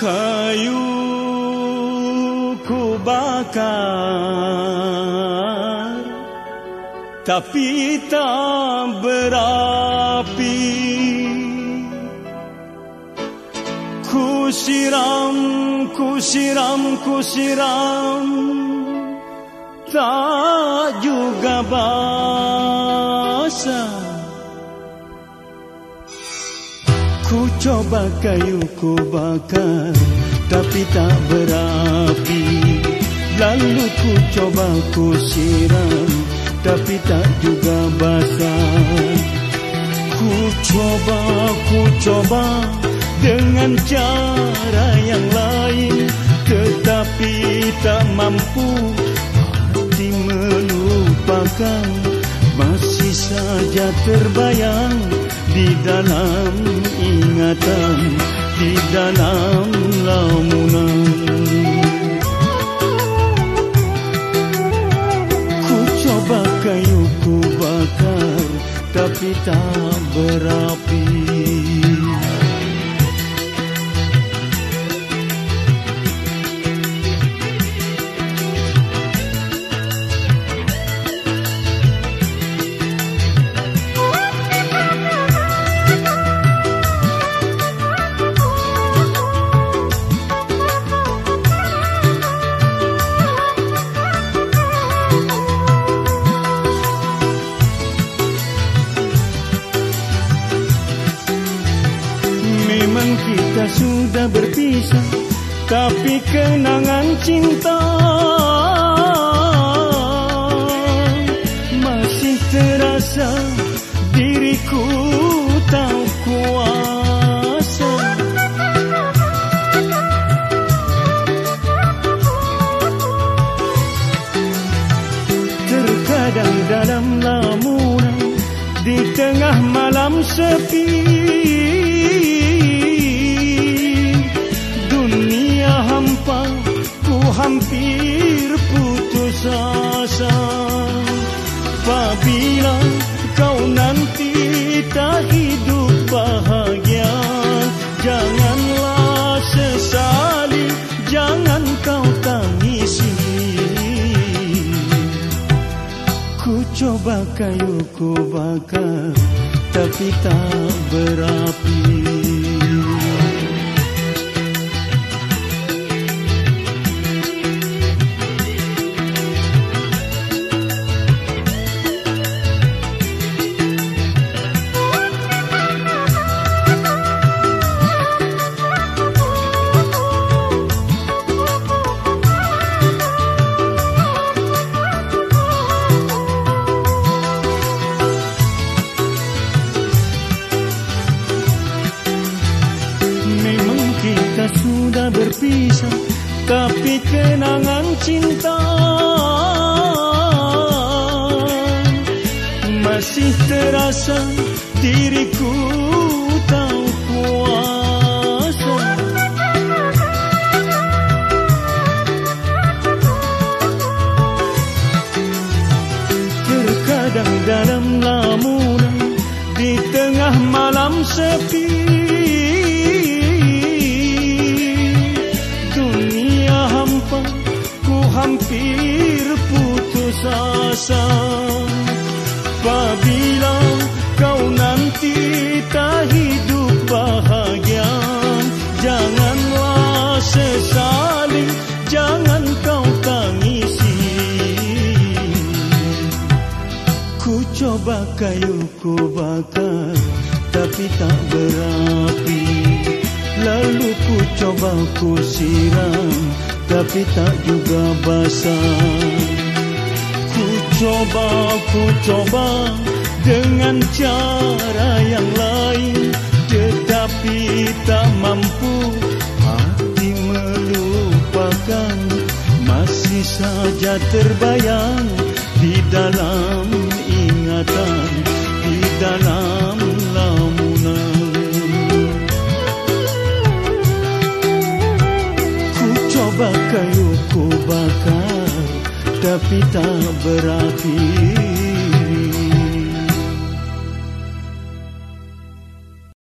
kayu ku bakar tapi tak berapi. Ku siram ku siram ku siram tak juga basah coba kayu ku bakar Tapi tak berapi. Lalu ku coba ku siram Tapi tak juga basah. Ku coba, ku coba Dengan cara yang lain Tetapi tak mampu. Hati melupakan Masih saja terbayang di dalam ingatan di dalam lamunan. Ku coba kayu ku bakar tapi tak berapi sudah berpisah Tapi kenangan cinta. Masih terasa diriku tak kuasa. Terkadang dalam lamunan Di tengah malam sepi hampir putus asa. Apabila kau nanti tak hidup bahagia Janganlah sesali, jangan kau tangisi. Ku coba kayu ku bakar tapi tak berapi sudah berpisah Tapi kenangan cinta. Masih terasa diriku dalam lamunan Di tengah malam sepi asa Apabila kau nanti tak hidup bahagia Janganlah sesali, jangan kau tangisi. Ku coba kayu ku bakar, tapi tak berapi. Lalu ku coba ku siram tapi tak juga basah coba, ku coba dengan cara yang lain. Tetapi tak mampu hati melupakan. Masih saja terbayang di dalam ingatan Di dalam lamunan. Coba kayu ku bakar tapi tak berapi